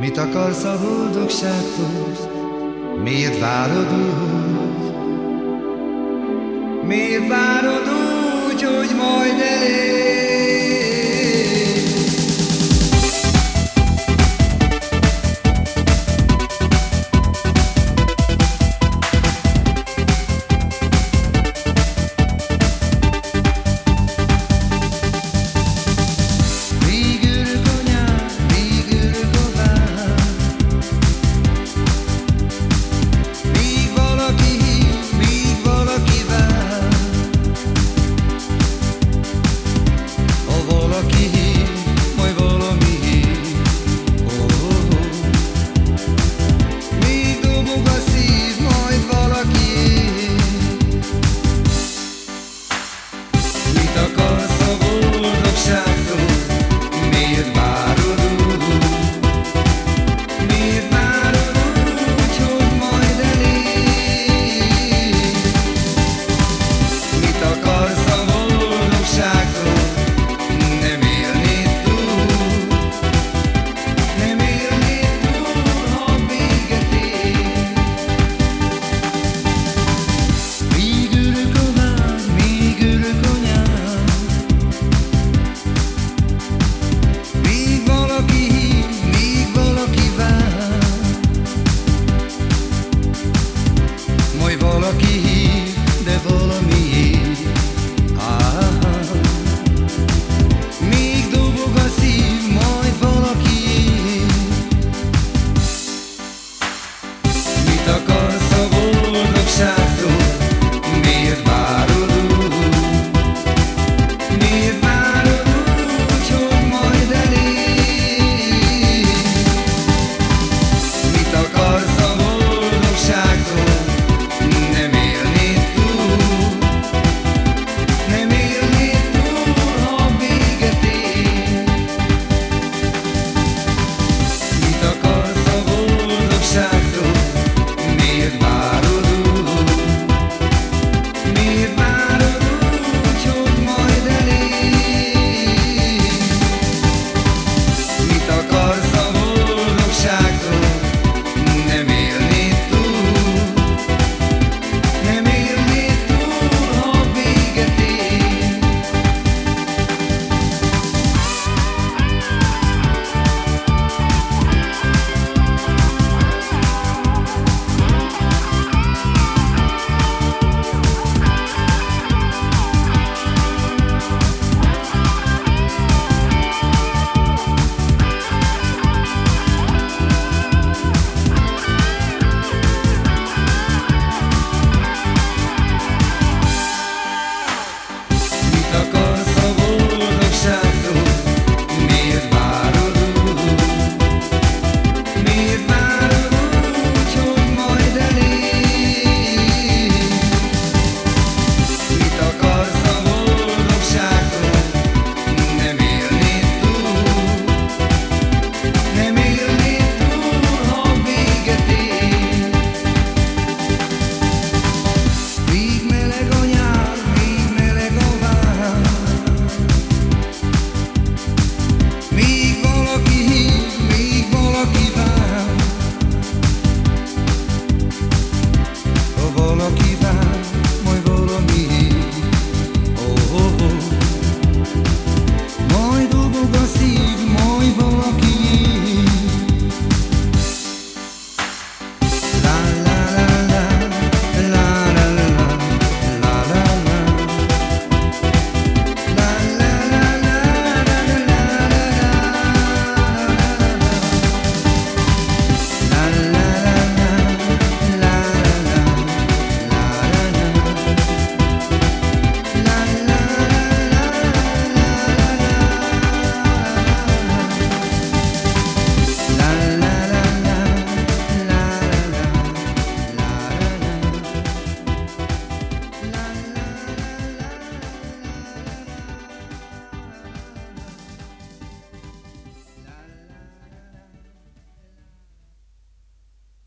Mit akarsz a boldogságtól? Miért várod úgy? Miért várod úgy? такой